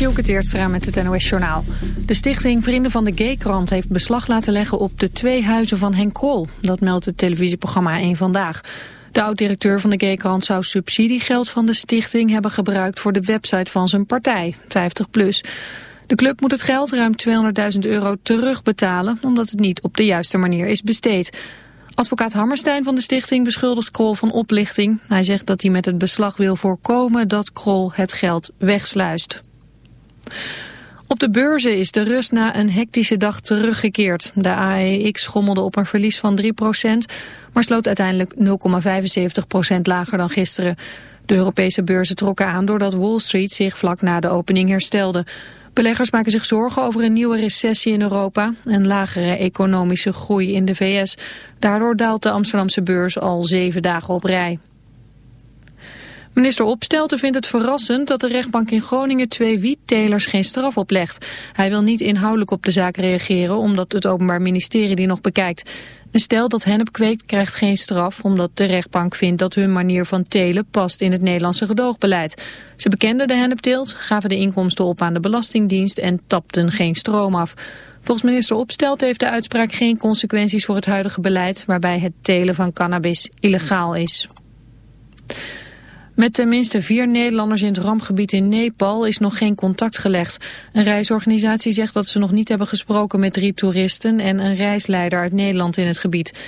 Dielke Teertstra met het NOS Journaal. De stichting Vrienden van de Gaykrant heeft beslag laten leggen op de twee huizen van Henk Krol. Dat meldt het televisieprogramma 1 Vandaag. De oud-directeur van de Gaykrant zou subsidiegeld van de stichting hebben gebruikt voor de website van zijn partij, 50PLUS. De club moet het geld, ruim 200.000 euro, terugbetalen omdat het niet op de juiste manier is besteed. Advocaat Hammerstein van de stichting beschuldigt Krol van oplichting. Hij zegt dat hij met het beslag wil voorkomen dat Krol het geld wegsluist. Op de beurzen is de rust na een hectische dag teruggekeerd. De AEX schommelde op een verlies van 3%, maar sloot uiteindelijk 0,75% lager dan gisteren. De Europese beurzen trokken aan doordat Wall Street zich vlak na de opening herstelde. Beleggers maken zich zorgen over een nieuwe recessie in Europa en lagere economische groei in de VS. Daardoor daalt de Amsterdamse beurs al zeven dagen op rij. Minister Opstelten vindt het verrassend dat de rechtbank in Groningen twee wiettelers geen straf oplegt. Hij wil niet inhoudelijk op de zaak reageren omdat het Openbaar Ministerie die nog bekijkt. Een stel dat hennep kweekt krijgt geen straf omdat de rechtbank vindt dat hun manier van telen past in het Nederlandse gedoogbeleid. Ze bekenden de hennepteelt, gaven de inkomsten op aan de Belastingdienst en tapten geen stroom af. Volgens minister Opstelt heeft de uitspraak geen consequenties voor het huidige beleid waarbij het telen van cannabis illegaal is. Met tenminste vier Nederlanders in het rampgebied in Nepal is nog geen contact gelegd. Een reisorganisatie zegt dat ze nog niet hebben gesproken met drie toeristen en een reisleider uit Nederland in het gebied.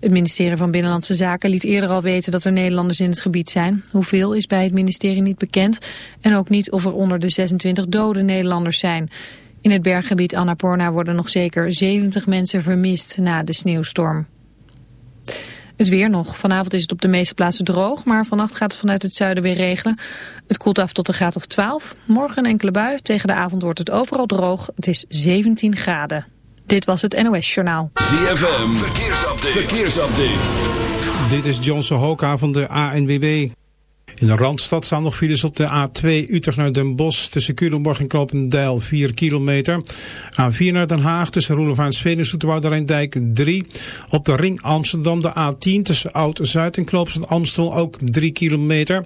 Het ministerie van Binnenlandse Zaken liet eerder al weten dat er Nederlanders in het gebied zijn. Hoeveel is bij het ministerie niet bekend en ook niet of er onder de 26 dode Nederlanders zijn. In het berggebied Annapurna worden nog zeker 70 mensen vermist na de sneeuwstorm. Het weer nog. Vanavond is het op de meeste plaatsen droog, maar vannacht gaat het vanuit het zuiden weer regelen. Het koelt af tot een graad of 12. Morgen een enkele bui. Tegen de avond wordt het overal droog. Het is 17 graden. Dit was het NOS Journaal. ZFM. Verkeersupdate. Verkeersupdate. Dit is Johnson Hoka van de ANWB. In de Randstad staan nog files op de A2 Utrecht naar Den Bosch tussen Culemborg en Klopendijl 4 kilometer. A4 naar Den Haag tussen Roelevaartsveen en Zoeterwouderijndijk 3. Op de ring Amsterdam de A10 tussen Oud-Zuid en Kloopstad Amstel ook 3 kilometer.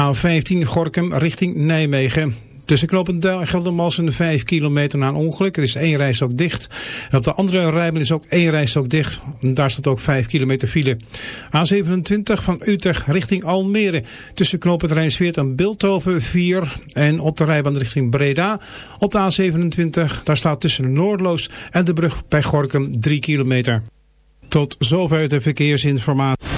A15 Gorkum richting Nijmegen. Tussen Knopendijl en Geldermalsen 5 kilometer na een ongeluk. Er is één rijstok dicht. En op de andere rijbaan is ook één rijstok dicht. En daar staat ook 5 kilometer file. A27 van Utrecht richting Almere. Tussen Knopend Rijnsweert en Bilthoven 4. En op de rijbaan richting Breda. Op de A27 daar staat tussen Noordloos en de brug bij Gorkum 3 kilometer. Tot zover de verkeersinformatie.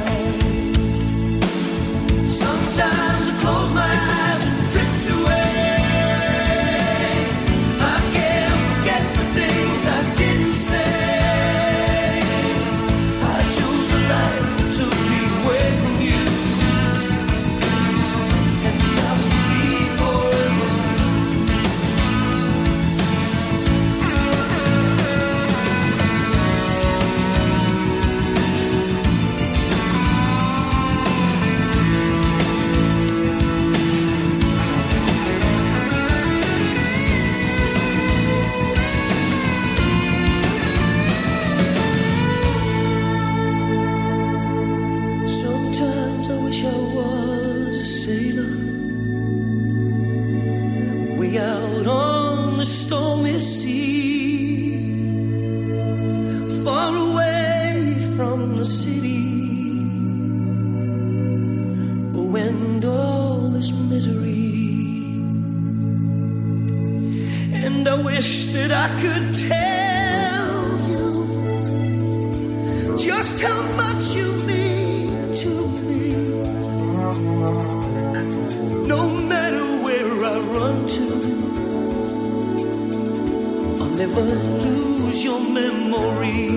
never lose your memory.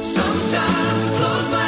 Sometimes I close my eyes.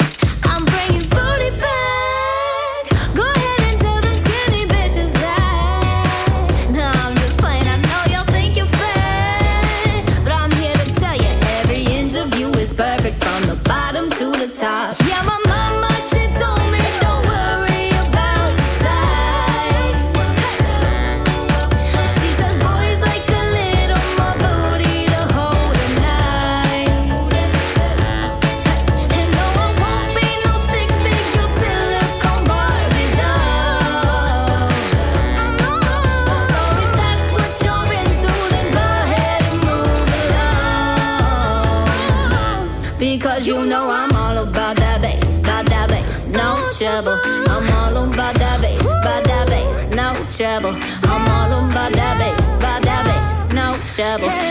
trouble.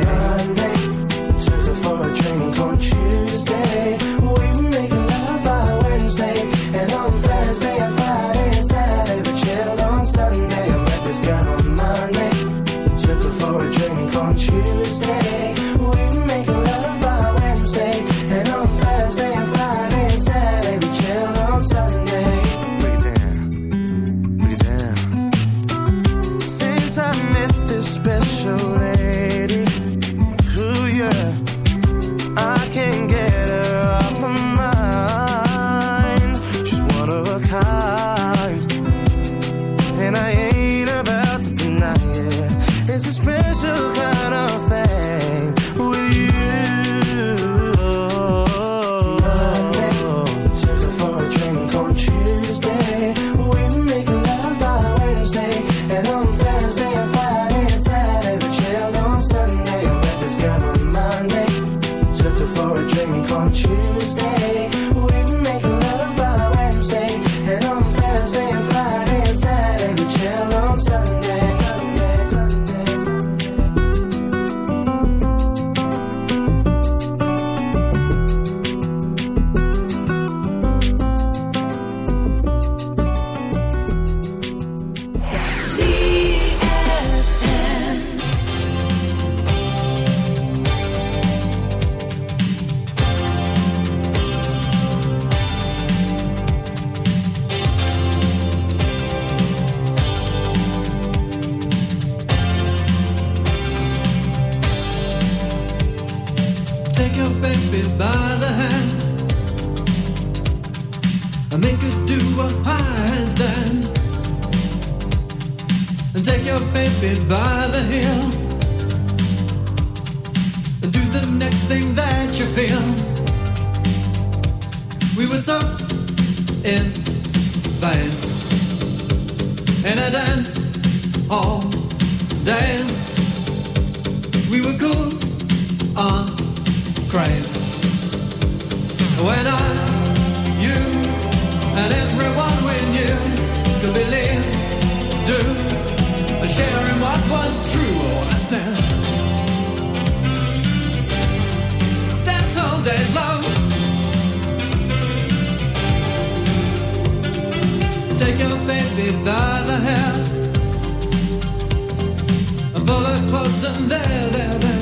And there, there, there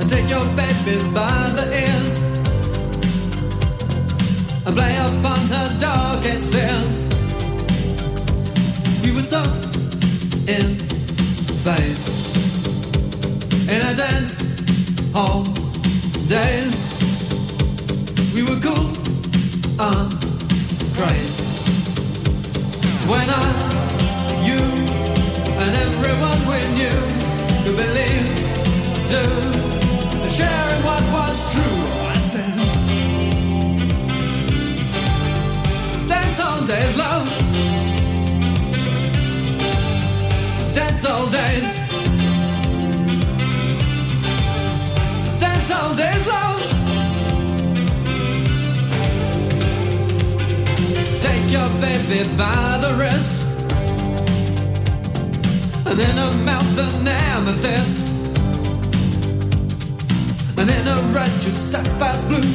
and take your baby by the ears and play upon her darkest fears. We were so in phase in a dance hall days. We were cool on craze when I, you, and everyone we knew could believe, do sharing what was true. I said, dance all days, love. Dance all days. Dance all days, love. Take your baby by the wrist. And in her mouth an amethyst and in a red to sapphire blue.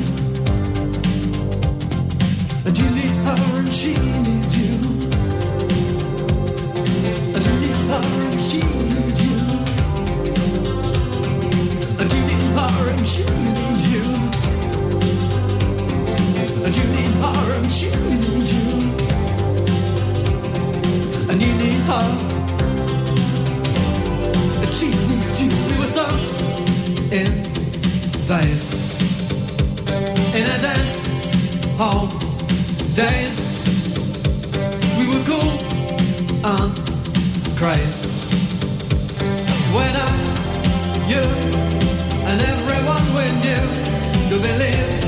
And you need her and she needs you. And you need her and she needs you. And you need her and she dance hall days. We were cool and crazy. When I, you, and everyone we knew could believe.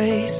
always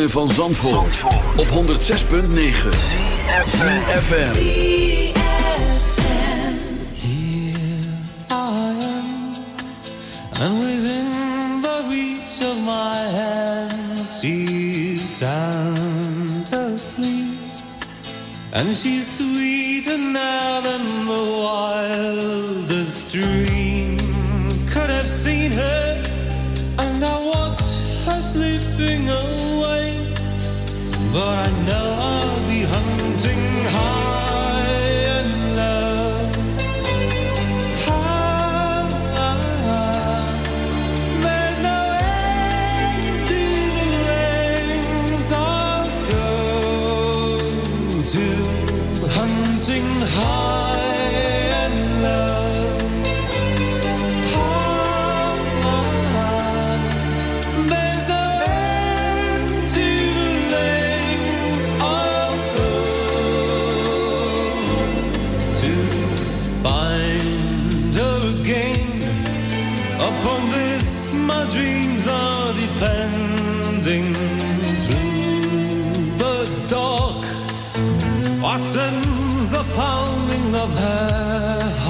ritme van Zandvoort, Zandvoort. op 106.9 CFFM Here I am. And within the reach of my hand She's sound asleep. And she's charming of her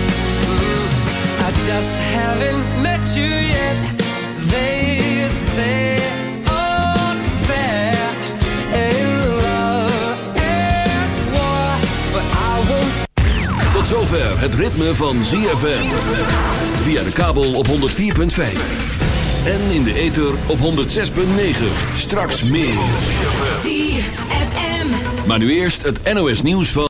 Just haven't met you yet. They say all's fair in love and war, but I won't. Tot zover het ritme van ZFM. Via de kabel op 104.5. En in de ether op 106.9. Straks meer. ZFM. Maar nu eerst het NOS nieuws van...